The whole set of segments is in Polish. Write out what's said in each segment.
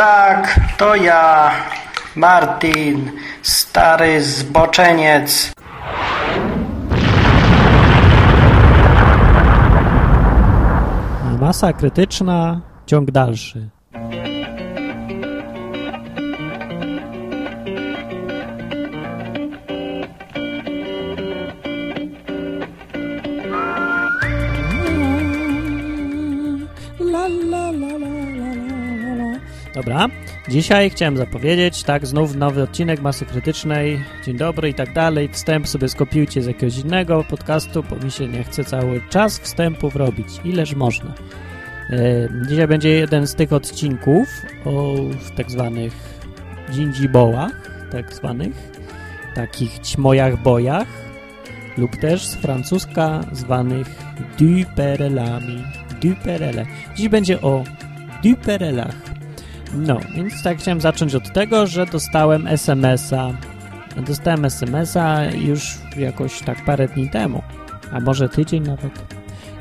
Tak, to ja, Martin, stary zboczeniec. Masa krytyczna, ciąg dalszy. Dobra, dzisiaj chciałem zapowiedzieć, tak, znów nowy odcinek Masy Krytycznej, dzień dobry i tak dalej, wstęp sobie skopiujcie z jakiegoś innego podcastu, bo mi się nie chce cały czas wstępów robić, ileż można. E, Dzisiaj będzie jeden z tych odcinków o tak zwanych dżindzibołach, tak zwanych, takich ćmojach bojach, lub też z francuska zwanych duperelami. Duperele. Dziś będzie o duperelach. No, więc tak chciałem zacząć od tego, że dostałem SMS-a. Dostałem SMS-a już jakoś tak parę dni temu, a może tydzień nawet.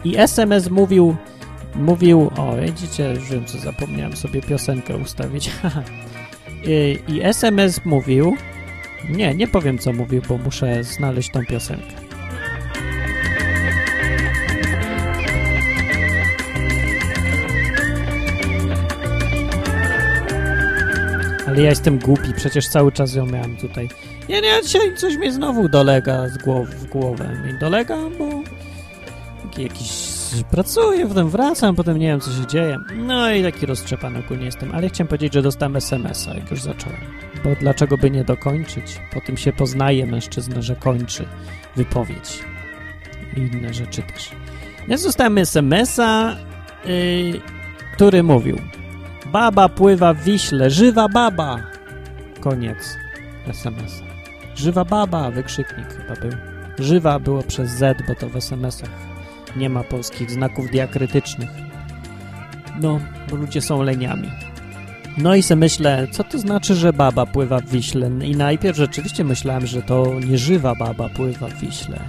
I SMS mówił, mówił, o widzicie, już wiem co zapomniałem sobie piosenkę ustawić. I, I SMS mówił, nie, nie powiem co mówił, bo muszę znaleźć tą piosenkę. Ale ja jestem głupi, przecież cały czas ją miałem tutaj. Nie, nie, dzisiaj coś mi znowu dolega z głow, w głowę. Mi dolega, bo jakiś pracuję, potem wracam, potem nie wiem, co się dzieje. No i taki roztrzepany ogólnie jestem. Ale chciałem powiedzieć, że dostałem SMS-a, jak już zacząłem. Bo dlaczego by nie dokończyć? Po tym się poznaje mężczyzna, że kończy wypowiedź. I inne rzeczy też. Więc dostałem SMS-a, yy, który mówił Baba pływa w Wiśle, żywa baba! Koniec SMS-a. Żywa baba, wykrzyknik chyba był. Żywa było przez Z, bo to w SMS-ach nie ma polskich znaków diakrytycznych. No, bo ludzie są leniami. No i se myślę, co to znaczy, że baba pływa w Wiśle? I najpierw rzeczywiście myślałem, że to nieżywa baba pływa w Wiśle.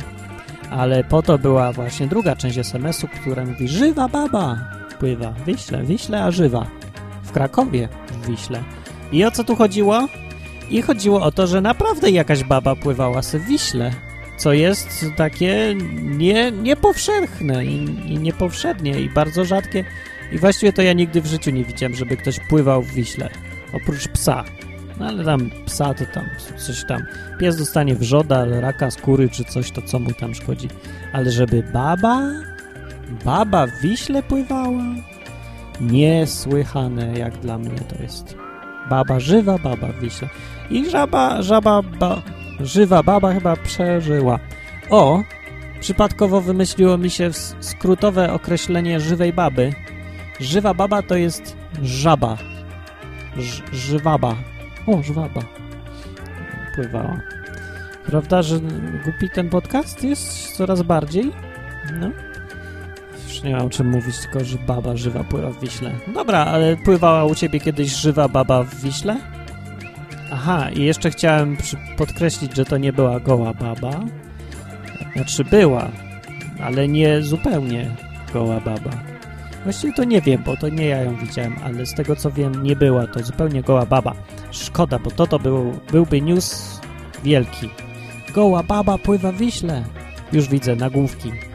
Ale po to była właśnie druga część SMS-u, która mówi, żywa baba pływa w Wiśle, Wiśle, a żywa. W Krakowie, w Wiśle. I o co tu chodziło? I chodziło o to, że naprawdę jakaś baba pływała se w Wiśle co jest takie nie, niepowszechne i, i niepowszednie i bardzo rzadkie. I właściwie to ja nigdy w życiu nie widziałem, żeby ktoś pływał w Wiśle. Oprócz psa. No ale tam psa to tam coś tam. Pies dostanie wrzoda, raka skóry czy coś, to co mu tam szkodzi. Ale żeby baba? Baba w Wiśle pływała? Niesłychane jak dla mnie to jest. Baba, żywa baba w Wiśle. I żaba, żaba, ba, żywa baba chyba przeżyła. O, przypadkowo wymyśliło mi się skrótowe określenie żywej baby. Żywa baba to jest żaba. Ż żywaba. O, żwaba. Pływała. Prawda, że głupi ten podcast jest coraz bardziej? No. Już nie mam o czym mówić, tylko że baba żywa pływa w Wiśle. Dobra, ale pływała u ciebie kiedyś żywa baba w Wiśle? Aha, i jeszcze chciałem podkreślić, że to nie była goła baba. Znaczy była, ale nie zupełnie goła baba. Właściwie to nie wiem, bo to nie ja ją widziałem, ale z tego co wiem, nie była to zupełnie goła baba. Szkoda, bo to to był, byłby news wielki. Goła baba pływa w Wiśle. Już widzę nagłówki.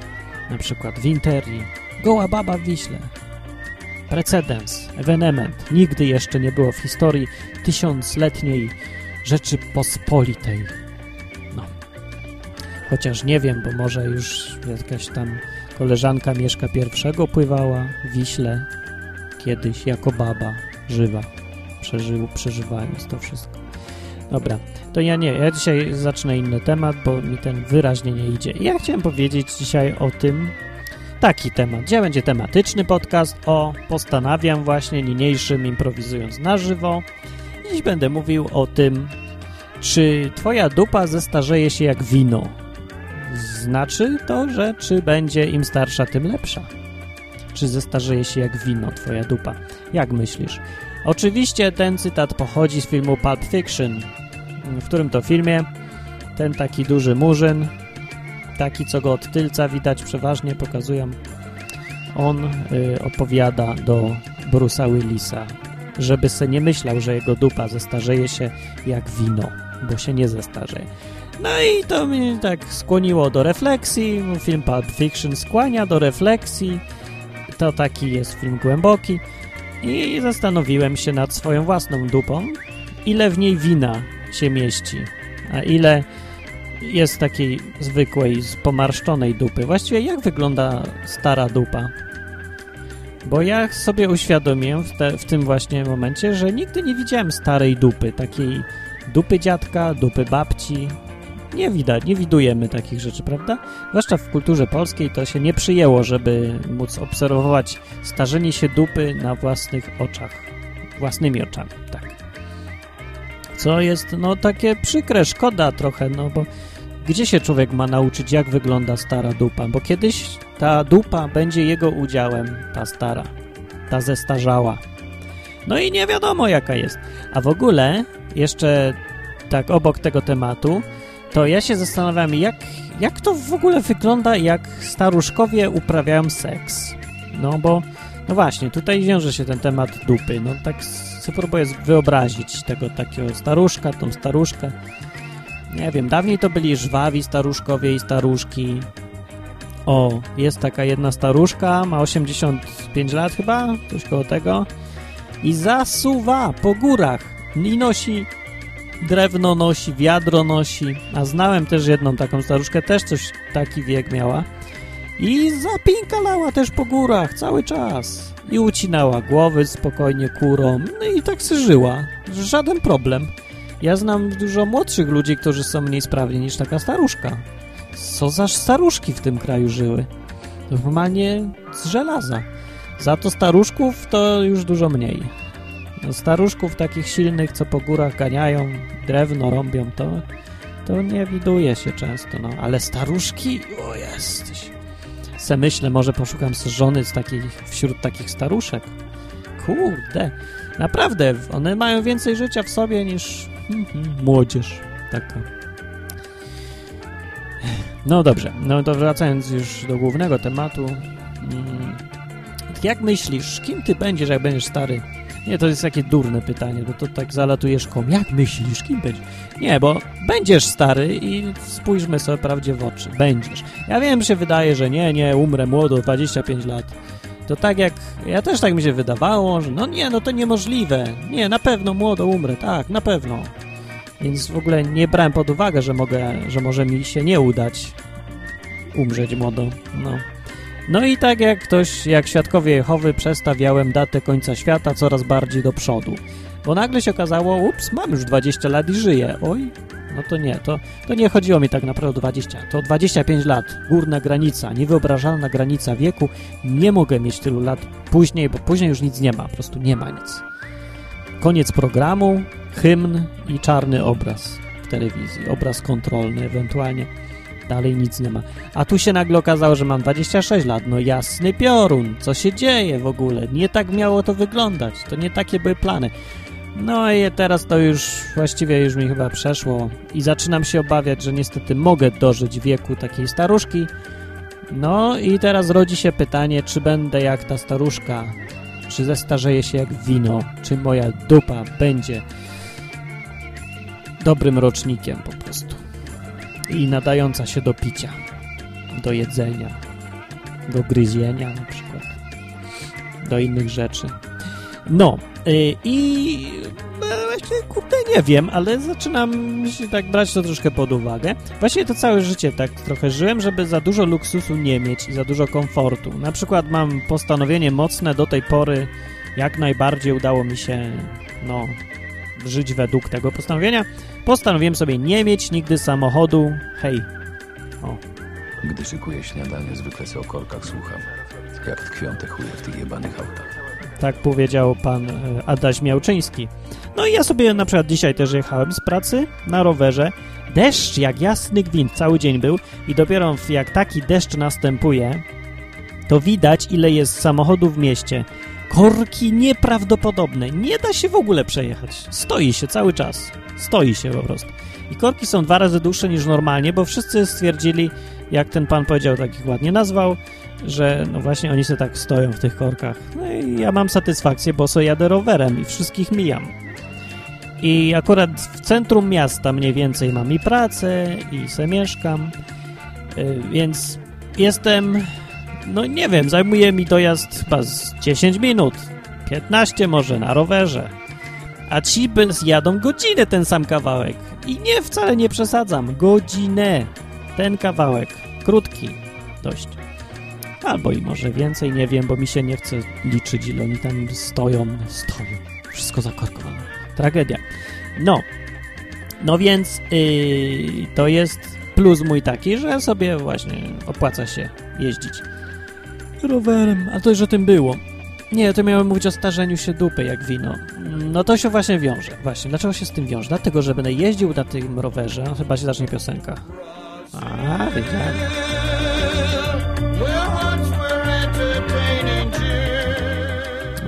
Na przykład w Interii. Goła baba w Wiśle. Precedens, ewenement. Nigdy jeszcze nie było w historii tysiącletniej Rzeczypospolitej. No. Chociaż nie wiem, bo może już jakaś tam koleżanka Mieszka I pływała w Wiśle kiedyś jako baba żywa, przeżył, przeżywając to wszystko. Dobra, to ja nie, ja dzisiaj zacznę inny temat, bo mi ten wyraźnie nie idzie. Ja chciałem powiedzieć dzisiaj o tym, taki temat. Gdzie będzie tematyczny podcast o, postanawiam właśnie niniejszym improwizując na żywo. Dziś będę mówił o tym, czy twoja dupa zestarzeje się jak wino. Znaczy to, że czy będzie im starsza, tym lepsza. Czy zestarzeje się jak wino twoja dupa? Jak myślisz? Oczywiście ten cytat pochodzi z filmu Pulp Fiction, w którym to filmie ten taki duży murzyn taki, co go od tylca widać przeważnie, pokazują. On y, opowiada do Bruce'a Willisa, żeby se nie myślał, że jego dupa zestarzeje się jak wino, bo się nie zestarzeje. No i to mnie tak skłoniło do refleksji. Film Pulp Fiction skłania do refleksji. To taki jest film głęboki. I zastanowiłem się nad swoją własną dupą, ile w niej wina się mieści, a ile jest takiej zwykłej, pomarszczonej dupy. Właściwie jak wygląda stara dupa? Bo ja sobie uświadomiłem w, te, w tym właśnie momencie, że nigdy nie widziałem starej dupy, takiej dupy dziadka, dupy babci. Nie widać, nie widujemy takich rzeczy, prawda? Zwłaszcza w kulturze polskiej to się nie przyjęło, żeby móc obserwować starzenie się dupy na własnych oczach. Własnymi oczami, tak. Co jest, no, takie przykre, szkoda trochę, no bo gdzie się człowiek ma nauczyć, jak wygląda stara dupa? Bo kiedyś ta dupa będzie jego udziałem, ta stara, ta zestarzała. No i nie wiadomo, jaka jest. A w ogóle, jeszcze tak obok tego tematu, to ja się zastanawiam, jak, jak to w ogóle wygląda, jak staruszkowie uprawiają seks. No bo, no właśnie, tutaj wiąże się ten temat dupy. No tak sobie próbuję wyobrazić tego takiego staruszka, tą staruszkę. Nie wiem, dawniej to byli żwawi staruszkowie i staruszki. O, jest taka jedna staruszka, ma 85 lat chyba, coś koło tego. I zasuwa po górach i nosi drewno nosi, wiadro nosi, a znałem też jedną taką staruszkę, też coś taki wiek miała i zapinkalała też po górach cały czas i ucinała głowy spokojnie kurą, no i tak se żyła, żaden problem. Ja znam dużo młodszych ludzi, którzy są mniej sprawni niż taka staruszka. Co za staruszki w tym kraju żyły? Normalnie z żelaza. Za to staruszków to już dużo mniej. No, staruszków takich silnych, co po górach ganiają, drewno rąbią, to, to nie widuje się często, no. Ale staruszki, o jesteś. Se myślę, może poszukam z żony z takich, wśród takich staruszek. Kurde, naprawdę, one mają więcej życia w sobie niż mm, młodzież taka. No dobrze, no to wracając już do głównego tematu. Mm, jak myślisz, kim ty będziesz, jak będziesz stary? Nie, to jest takie durne pytanie, bo to tak zalatujesz kom. Jak myślisz, kim będziesz? Nie, bo będziesz stary i spójrzmy sobie prawdzie w oczy. Będziesz. Ja wiem, że się wydaje, że nie, nie, umrę młodo, 25 lat. To tak jak, ja też tak mi się wydawało, że no nie, no to niemożliwe. Nie, na pewno młodo umrę, tak, na pewno. Więc w ogóle nie brałem pod uwagę, że mogę, że może mi się nie udać umrzeć młodo. No. No i tak jak ktoś, jak świadkowie Jehowy, przestawiałem datę końca świata coraz bardziej do przodu. Bo nagle się okazało, ups, mam już 20 lat i żyję. Oj, no to nie, to, to nie chodziło mi tak naprawdę o 20, to 25 lat, górna granica, niewyobrażalna granica wieku. Nie mogę mieć tylu lat później, bo później już nic nie ma, po prostu nie ma nic. Koniec programu, hymn i czarny obraz w telewizji, obraz kontrolny ewentualnie. Dalej nic nie ma. A tu się nagle okazało, że mam 26 lat. No jasny piorun. Co się dzieje w ogóle? Nie tak miało to wyglądać. To nie takie były plany. No i teraz to już właściwie już mi chyba przeszło i zaczynam się obawiać, że niestety mogę dożyć wieku takiej staruszki. No i teraz rodzi się pytanie, czy będę jak ta staruszka, czy zestarzeję się jak wino, czy moja dupa będzie dobrym rocznikiem po prostu i nadająca się do picia, do jedzenia, do gryzienia na przykład, do innych rzeczy. No yy, i no, właśnie, kurde, nie wiem, ale zaczynam się tak brać to troszkę pod uwagę. Właśnie to całe życie tak trochę żyłem, żeby za dużo luksusu nie mieć i za dużo komfortu. Na przykład mam postanowienie mocne do tej pory, jak najbardziej udało mi się, no, żyć według tego postanowienia. Postanowiłem sobie nie mieć nigdy samochodu. Hej. O. Gdy szykuję śniadanie, zwykle sobie o korkach słucham. Jak tkwią te chuje w tych jebanych autach. Tak powiedział pan e, Adaś Miałczyński. No i ja sobie na przykład dzisiaj też jechałem z pracy na rowerze. Deszcz jak jasny gwint cały dzień był i dopiero jak taki deszcz następuje, to widać ile jest samochodów w mieście. Korki nieprawdopodobne. Nie da się w ogóle przejechać. Stoi się cały czas. Stoi się po prostu. I korki są dwa razy dłuższe niż normalnie, bo wszyscy stwierdzili, jak ten pan powiedział, takich ładnie nazwał, że no właśnie oni sobie tak stoją w tych korkach. No i ja mam satysfakcję, bo sobie jadę rowerem i wszystkich mijam. I akurat w centrum miasta mniej więcej mam i pracę, i se mieszkam, y, więc jestem, no nie wiem, zajmuje mi dojazd chyba z 10 minut, 15 może na rowerze. A ci jadą godzinę ten sam kawałek. I nie, wcale nie przesadzam. Godzinę. Ten kawałek. Krótki. Dość. Albo i może więcej, nie wiem, bo mi się nie chce liczyć, ile oni tam stoją. Stoją. Wszystko zakorkowane. Tragedia. No. No więc yy, to jest plus mój taki, że sobie właśnie opłaca się jeździć rowerem. A to już o tym było. Nie, to miałem mówić o starzeniu się dupy jak wino. No to się właśnie wiąże. Właśnie, dlaczego się z tym wiąże? Dlatego, że będę jeździł na tym rowerze, chyba się zacznie piosenka. A, wiedziałem.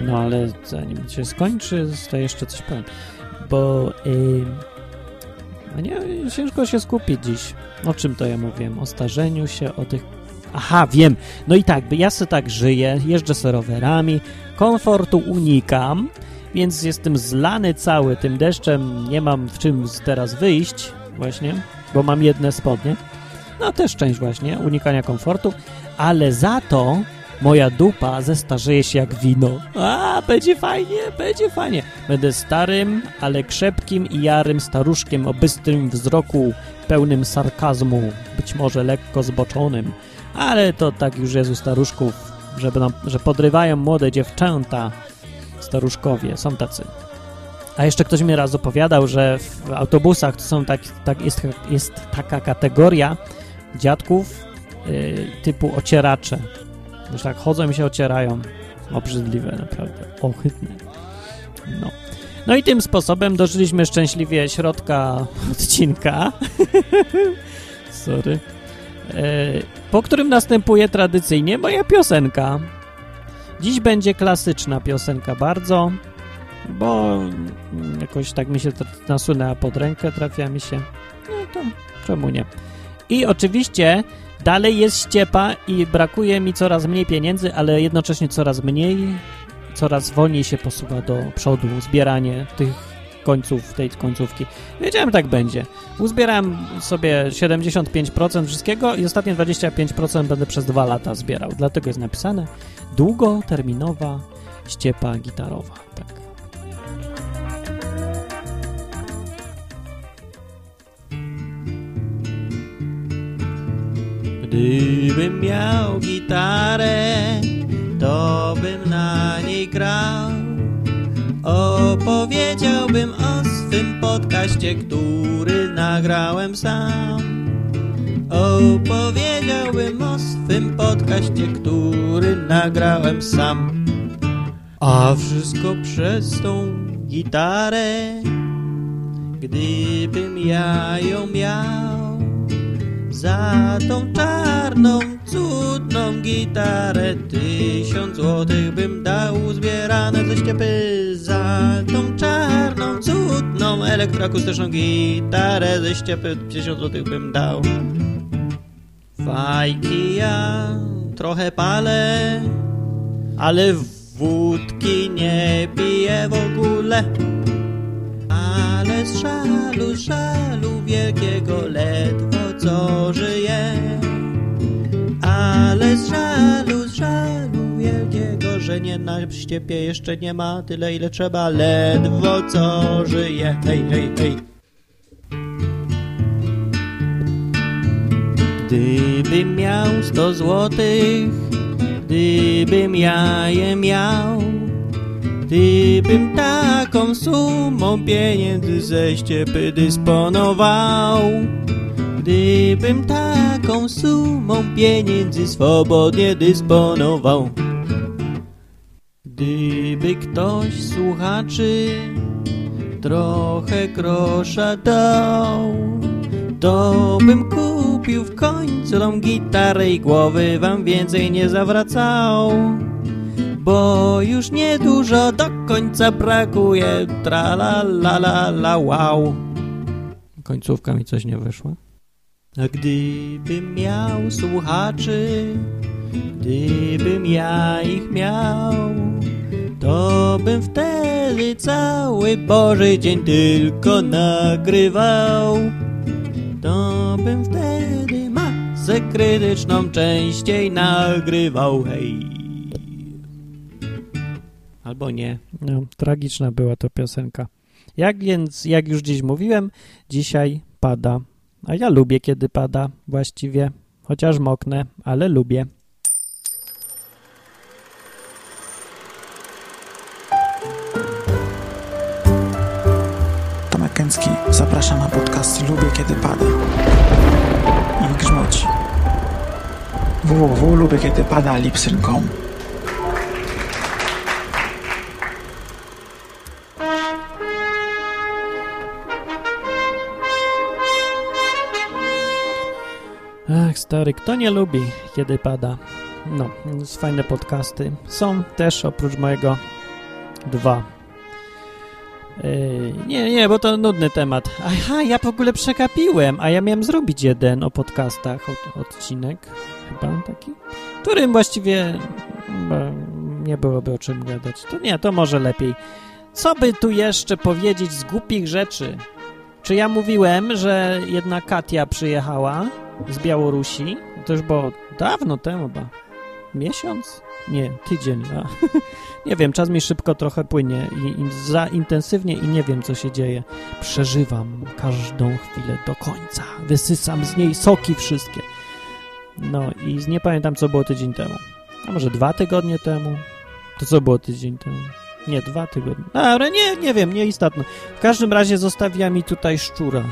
No ale zanim się skończy, to jeszcze coś powiem. Bo yy, nie, ciężko się skupić dziś. O czym to ja mówiłem? O starzeniu się, o tych... Aha, wiem. No i tak, ja sobie tak żyję, jeżdżę sobie rowerami, komfortu unikam, więc jestem zlany cały tym deszczem, nie mam w czym teraz wyjść właśnie, bo mam jedne spodnie. No też część właśnie unikania komfortu, ale za to moja dupa zestarzeje się jak wino. A, będzie fajnie, będzie fajnie. Będę starym, ale krzepkim i jarym staruszkiem o bystrym wzroku, pełnym sarkazmu, być może lekko zboczonym, ale to tak już jest u staruszków, że, będą, że podrywają młode dziewczęta, staruszkowie, są tacy. A jeszcze ktoś mi raz opowiadał, że w autobusach to są tak, tak jest, jest taka kategoria dziadków yy, typu ocieracze. Już tak chodzą i się ocierają. Obrzydliwe, naprawdę. Ohydne. No. No i tym sposobem dożyliśmy szczęśliwie środka odcinka. Sorry. Yy, po którym następuje tradycyjnie moja piosenka. Dziś będzie klasyczna piosenka bardzo, bo jakoś tak mi się nasunęła pod rękę, trafia mi się. No to czemu nie? I oczywiście dalej jest ściepa i brakuje mi coraz mniej pieniędzy, ale jednocześnie coraz mniej, coraz wolniej się posuwa do przodu zbieranie tych końców tej końcówki. Wiedziałem, tak będzie. Uzbierałem sobie 75% wszystkiego i ostatnie 25% będę przez dwa lata zbierał. Dlatego jest napisane długoterminowa ściepa gitarowa. Tak. Gdybym miał gitarę, to bym na niej grał. Opowiedziałbym o swym podcaście, który nagrałem sam. Opowiedziałbym o swym podcaście, który nagrałem sam. A wszystko przez tą gitarę, gdybym ja ją miał. Za tą czarną, cudną gitarę tysiąc złotych bym dał zbierane ze ściepy. Za elektroakustyczną gitarę ze ściepy tysiąc złotych bym dał. Fajki ja trochę palę, ale wódki nie piję w ogóle. Ale z żalu, z żalu wielkiego ledwo co żyję. Ale z żalu, z żalu wielkiego, że nie na ściepie jeszcze nie ma tyle ile trzeba, ledwo co żyje. Hej, hej, hej. Gdybym miał sto złotych, gdybym ja je miał, gdybym taką sumą pieniędzy ze ściepy dysponował, gdybym taką sumą pieniędzy swobodnie dysponował. Gdyby ktoś słuchaczy trochę grosza dał, to bym kupił w końcu tą gitarę i głowy wam więcej nie zawracał. Bo już niedużo do końca brakuje, tra la la la la wow. Końcówka mi coś nie wyszła. A gdybym miał słuchaczy Gdybym ja ich miał, to bym wtedy cały Boży dzień tylko nagrywał. To bym wtedy masę krytyczną częściej nagrywał, hej. Albo nie. No, tragiczna była to piosenka. Jak więc, jak już dziś mówiłem, dzisiaj pada. A ja lubię, kiedy pada właściwie. Chociaż moknę, ale lubię. Tomek Kęcki zaprasza na podcast Lubię Kiedy Pada i grzmoci www.lubiekiedypada lipsyn.com Ach, stary, kto nie lubi, kiedy pada? No, fajne podcasty. Są też oprócz mojego dwa. Yy, nie, nie, bo to nudny temat. Aha, ja w ogóle przekapiłem, a ja miałem zrobić jeden o podcastach, od, odcinek, chyba taki, którym właściwie chyba nie byłoby o czym gadać. To nie, to może lepiej. Co by tu jeszcze powiedzieć z głupich rzeczy? Czy ja mówiłem, że jedna Katia przyjechała z Białorusi? To już było dawno temu, chyba miesiąc? Nie, tydzień. A. nie wiem, czas mi szybko trochę płynie i, i za intensywnie i nie wiem, co się dzieje. Przeżywam każdą chwilę do końca. Wysysam z niej soki wszystkie. No i nie pamiętam, co było tydzień temu. A może dwa tygodnie temu? To co było tydzień temu? Nie, dwa tygodnie. Ale nie, nie wiem, nieistotne. W każdym razie zostawia mi tutaj szczura.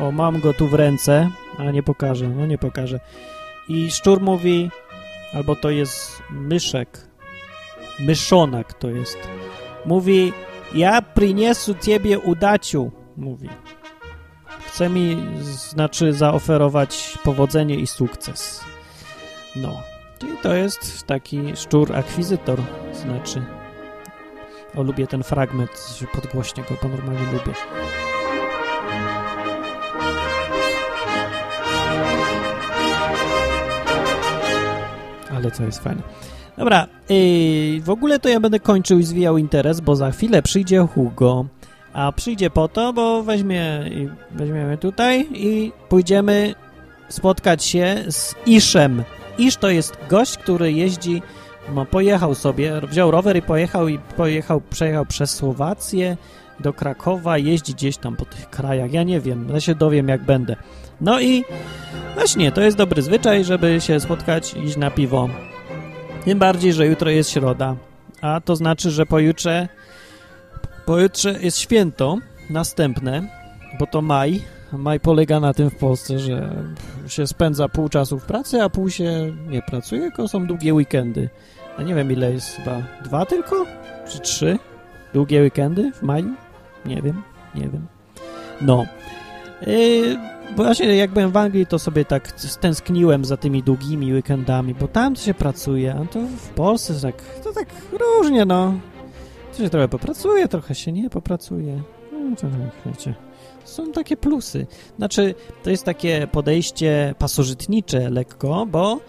O, mam go tu w ręce, a nie pokażę, no nie pokażę. I szczur mówi, albo to jest myszek, myszonak to jest. Mówi, ja przyniesu ciebie udaciu, mówi. Chce mi, znaczy, zaoferować powodzenie i sukces. No. Czyli to jest taki szczur akwizytor, znaczy. O, lubię ten fragment, podgłośnie go, bo normalnie lubię. Ale to jest fajne. Dobra, yy, w ogóle to ja będę kończył i zwijał interes, bo za chwilę przyjdzie Hugo. A przyjdzie po to, bo weźmie, weźmiemy tutaj i pójdziemy spotkać się z Iszem. Isz to jest gość, który jeździ, no pojechał sobie, wziął rower i pojechał i pojechał, przejechał przez Słowację do Krakowa, jeździ gdzieś tam po tych krajach, ja nie wiem, ja się dowiem jak będę. No i właśnie, to jest dobry zwyczaj, żeby się spotkać iść na piwo. Tym bardziej, że jutro jest środa, a to znaczy, że pojutrze, pojutrze jest święto następne, bo to maj. Maj polega na tym w Polsce, że się spędza pół czasu w pracy, a pół się nie pracuje, tylko są długie weekendy. A nie wiem ile jest, chyba dwa tylko? Czy trzy? Długie weekendy w maju? Nie wiem, nie wiem. No. Yy, bo właśnie jak byłem w Anglii, to sobie tak stęskniłem za tymi długimi weekendami, bo tam się pracuje, a to w Polsce to tak, to tak różnie, no. To się trochę popracuje, trochę się nie popracuje. No, to tak, wiecie. Są takie plusy. Znaczy, to jest takie podejście pasożytnicze lekko, bo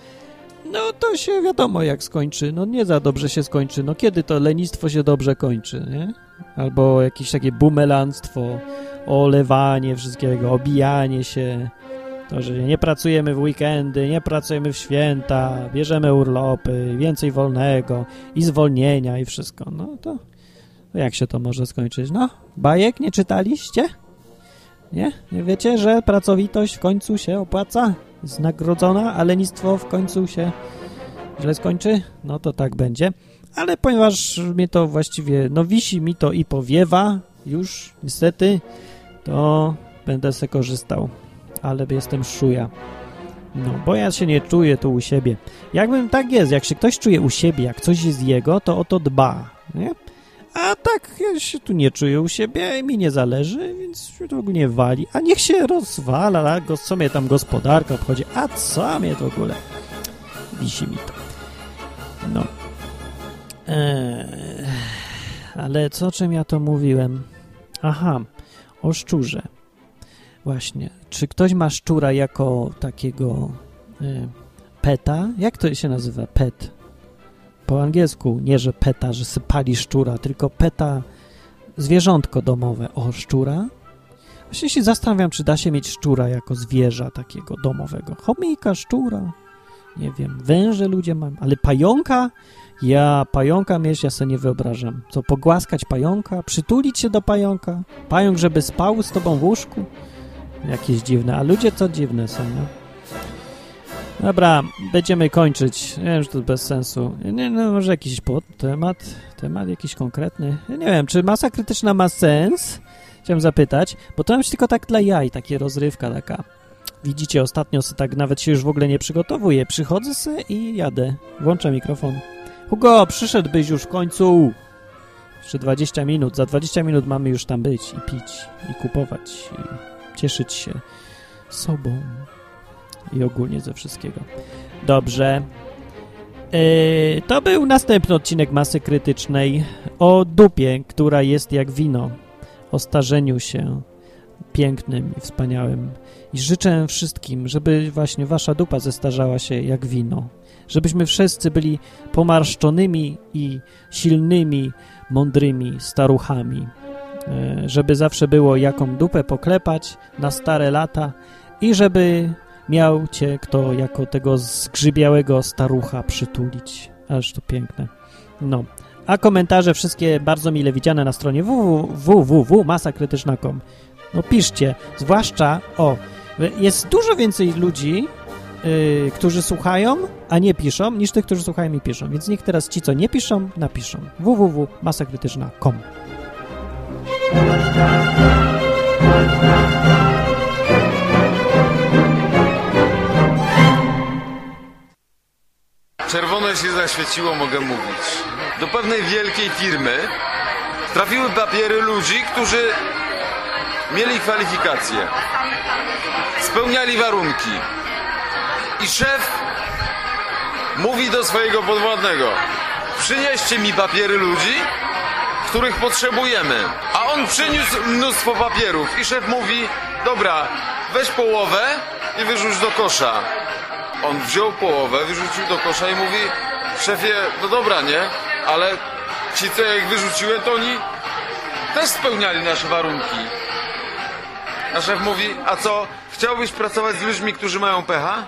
no to się wiadomo jak skończy. No nie za dobrze się skończy. No kiedy to lenistwo się dobrze kończy, nie? Albo jakieś takie bumelanstwo, olewanie wszystkiego, obijanie się. To, że nie pracujemy w weekendy, nie pracujemy w święta, bierzemy urlopy, więcej wolnego i zwolnienia i wszystko. No to jak się to może skończyć? No, bajek nie czytaliście? Nie? Nie wiecie, że pracowitość w końcu się opłaca? Jest nagrodzona, a lenistwo w końcu się źle skończy? No to tak będzie. Ale ponieważ mnie to właściwie, no wisi mi to i powiewa już, niestety, to będę se korzystał. Ale jestem szuja. No, bo ja się nie czuję tu u siebie. Jakbym tak jest, jak się ktoś czuje u siebie, jak coś jest jego, to o to dba, nie? A tak, ja się tu nie czuję u siebie mi nie zależy, więc się to ogólnie wali. A niech się rozwala, co mnie tam gospodarka obchodzi, a co mnie to w ogóle? Wisi mi to. No. Eee, ale co, czym ja to mówiłem? Aha, o szczurze. Właśnie. Czy ktoś ma szczura jako takiego e, peta. Jak to się nazywa? Pet. Po angielsku. Nie, że peta, że se pali szczura, tylko peta zwierzątko domowe. O, szczura? Właśnie się zastanawiam, czy da się mieć szczura jako zwierza takiego domowego. Chomika, szczura. Nie wiem, węże ludzie mają, ale pająka? Ja pająka mieć, ja sobie nie wyobrażam. Co, pogłaskać pająka? Przytulić się do pająka? Pająk, żeby spał z tobą w łóżku? Jakieś dziwne, a ludzie to dziwne są, no. Dobra, będziemy kończyć. Nie wiem, że to bez sensu. Nie, no może jakiś pod temat, temat jakiś konkretny. Ja nie wiem, czy masa krytyczna ma sens? Chciałem zapytać, bo to jest tylko tak dla jaj, takie rozrywka taka. Widzicie, ostatnio se tak nawet się już w ogóle nie przygotowuję. Przychodzę se i jadę. Włączę mikrofon. Hugo, przyszedłbyś już w końcu. Jeszcze 20 minut. Za 20 minut mamy już tam być i pić, i kupować, i cieszyć się sobą i ogólnie ze wszystkiego. Dobrze. Yy, to był następny odcinek Masy Krytycznej o dupie, która jest jak wino, o starzeniu się pięknym i wspaniałym. I życzę wszystkim, żeby właśnie wasza dupa zestarzała się jak wino. Żebyśmy wszyscy byli pomarszczonymi i silnymi, mądrymi staruchami. Yy, żeby zawsze było jaką dupę poklepać na stare lata i żeby miał cię kto jako tego zgrzybiałego starucha przytulić. Aż to piękne. No. A komentarze wszystkie bardzo mile widziane na stronie www.masakrytyczna.com No piszcie, zwłaszcza, o, jest dużo więcej ludzi, yy, którzy słuchają, a nie piszą, niż tych, którzy słuchają i piszą. Więc niech teraz ci, co nie piszą, napiszą. www.masakrytyczna.com Czerwone się zaświeciło, mogę mówić. Do pewnej wielkiej firmy trafiły papiery ludzi, którzy mieli kwalifikacje, spełniali warunki. I szef mówi do swojego podwładnego: Przynieście mi papiery ludzi, których potrzebujemy. A on przyniósł mnóstwo papierów. I szef mówi: Dobra, weź połowę i wyrzuć do kosza. On wziął połowę, wyrzucił do kosza i mówi, szefie, no dobra, nie? Ale ci, co ja ich wyrzuciłem, to oni też spełniali nasze warunki. A szef mówi, a co, chciałbyś pracować z ludźmi, którzy mają pecha?